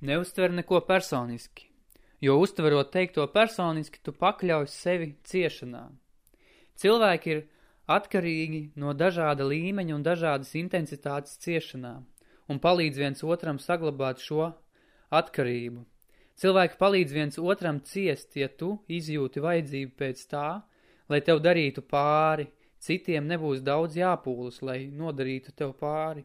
Neuztver neko personiski, jo uztverot teikto personiski, tu pakļauj sevi ciešanām. Cilvēki ir atkarīgi no dažāda līmeņa un dažādas intensitātes ciešanām un palīdz viens otram saglabāt šo atkarību. Cilvēki palīdz viens otram ciest, ja tu izjūti vajadzību pēc tā, lai tev darītu pāri, citiem nebūs daudz jāpūlas, lai nodarītu tev pāri.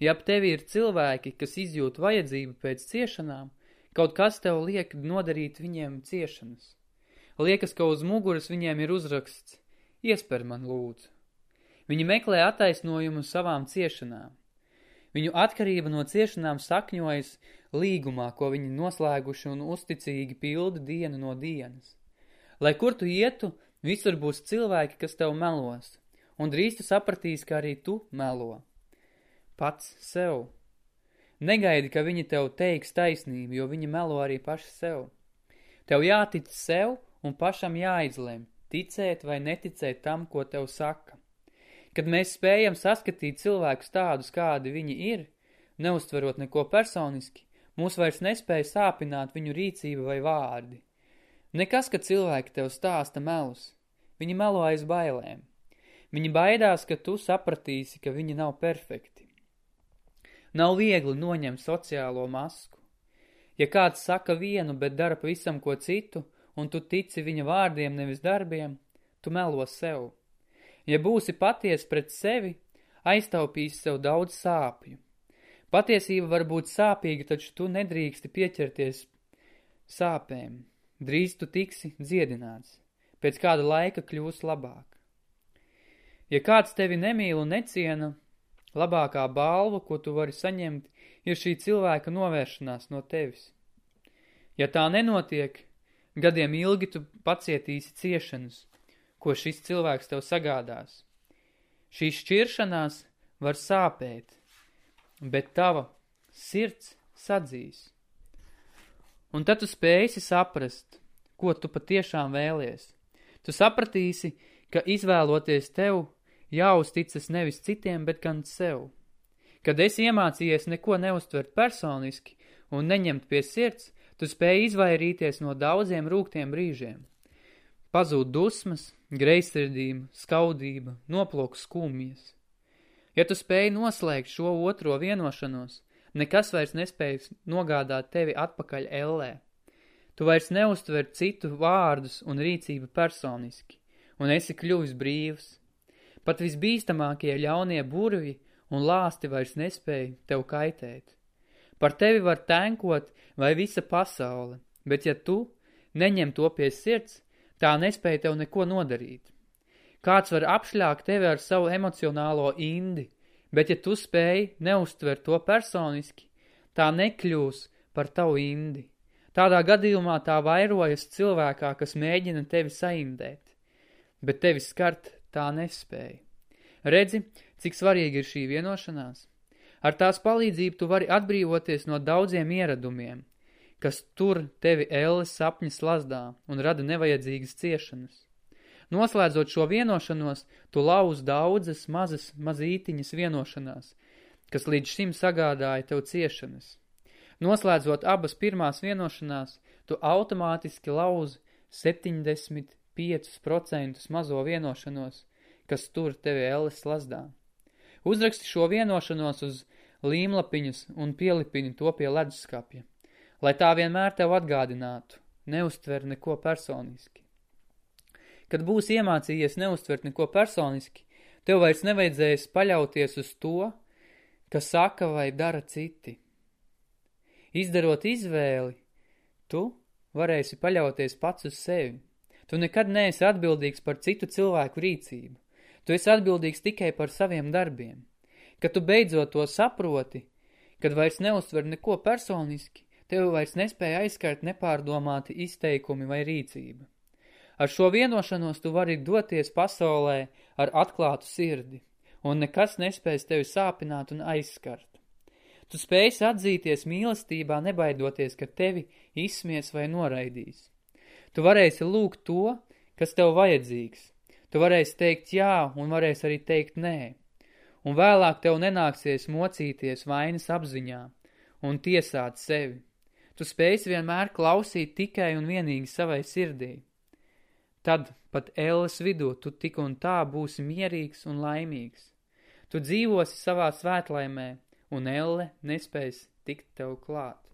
Ja ap tevi ir cilvēki, kas izjūt vajadzību pēc ciešanām, kaut kas tev liek nodarīt viņiem ciešanas. Liekas, ka uz muguras viņiem ir uzraksts Iesper man lūdzu. Viņi meklē attaisnojumu savām ciešanām. Viņu atkarība no ciešanām sakņojas līgumā, ko viņi noslēguši un uzticīgi pilda dienu no dienas. Lai kur tu ietu, visur būs cilvēki, kas tev melos, un drīz tu sapratīs, ka arī tu melo. Pats sev. Negaidi, ka viņi tev teiks taisnību, jo viņi melo arī paši sev. Tev jātic sev un pašam jāizlem, ticēt vai neticēt tam, ko tev saka. Kad mēs spējam saskatīt cilvēkus tādus, kādi viņi ir, neuztverot neko personiski, mūs vairs nespēja sāpināt viņu rīcība vai vārdi. Nekas, ka cilvēki tev stāsta melus. Viņi melo aiz bailēm. Viņi baidās, ka tu sapratīsi, ka viņi nav perfekti. Nav viegli noņemt sociālo masku. Ja kāds saka vienu, bet dara pavisam ko citu, un tu tici viņa vārdiem nevis darbiem, tu melo sev. Ja būsi paties pret sevi, aiztaupīsi sev daudz sāpju. Patiesība var būt sāpīga, taču tu nedrīksti pieķerties sāpēm. Drīz tu tiksi dziedināts. Pēc kāda laika kļūs labāk. Ja kāds tevi nemīl un neciena, labākā balva, ko tu vari saņemt, ir šī cilvēka novēršanās no tevis. Ja tā nenotiek, gadiem ilgi tu pacietīsi ciešanas, ko šis cilvēks tev sagādās. Šī šķiršanās var sāpēt, bet tava sirds sadzīs. Un tad tu spēsi saprast, ko tu patiešām vēlies. Tu sapratīsi, ka izvēloties tev jāuzticas nevis citiem, bet gan sev. Kad esi iemācījies neko neuztvert personiski un neņemt pie sirds, tu spēji izvairīties no daudziem rūgtiem brīžiem. Pazūd dusmas, greizsirdība, skaudība, noploks skumjas. Ja tu spēji noslēgt šo otro vienošanos, nekas vairs nespējas nogādāt tevi atpakaļ ellē. Tu vairs neuztver citu vārdus un rīcību personiski, un esi kļuvis brīvs. Pat visbīstamākie ļaunie burvi un lāsti vairs nespēja tev kaitēt. Par tevi var tenkot vai visa pasaule, bet ja tu neņem to pie sirds, Tā nespēja tev neko nodarīt. Kāds var apšļākt tevi ar savu emocionālo indi, bet ja tu spēj neuztver to personiski, tā nekļūs par tavu indi. Tādā gadījumā tā vairojas cilvēkā, kas mēģina tevi saindēt, bet tevi skart tā nespēja. Redzi, cik svarīga ir šī vienošanās? Ar tās palīdzību tu vari atbrīvoties no daudziem ieradumiem, kas tur tevi elles sapņa slazdā un rada nevajadzīgas ciešanas. Noslēdzot šo vienošanos, tu lauz daudzas mazas mazītiņas vienošanās, kas līdz šim sagādāja tev ciešanas. Noslēdzot abas pirmās vienošanās, tu automātiski lauzi 70 5% mazo vienošanos, kas tur tevi elles lazdā. Uzraksti šo vienošanos uz līmlapiņas un pielipini to pie leduskapja, lai tā vienmēr tev atgādinātu, neuztver neko personiski. Kad būs iemācījies neuztvert neko personiski, tev vairs nevajadzēs paļauties uz to, ka saka vai dara citi. Izdarot izvēli, tu varēsi paļauties pats uz sevi Tu nekad neesi atbildīgs par citu cilvēku rīcību. Tu esi atbildīgs tikai par saviem darbiem. Kad tu beidzot to saproti, kad vairs neuztver neko personiski, tev vairs nespēja aizskart nepārdomāti izteikumi vai rīcība. Ar šo vienošanos tu vari doties pasaulē ar atklātu sirdi, un nekas nespējas tevi sāpināt un aizskart. Tu spējas atzīties mīlestībā, nebaidoties, ka tevi izsmies vai noraidīs. Tu varēsi lūgt to, kas tev vajadzīgs. Tu varēsi teikt jā un varēsi arī teikt nē. Un vēlāk tev nenāksies mocīties vainas apziņā un tiesāt sevi. Tu spēsi vienmēr klausīt tikai un vienīgi savai sirdī. Tad pat elles vidū tu tik un tā būsi mierīgs un laimīgs. Tu dzīvosi savā svētlaimē, un elle nespēs tikt tev klāt.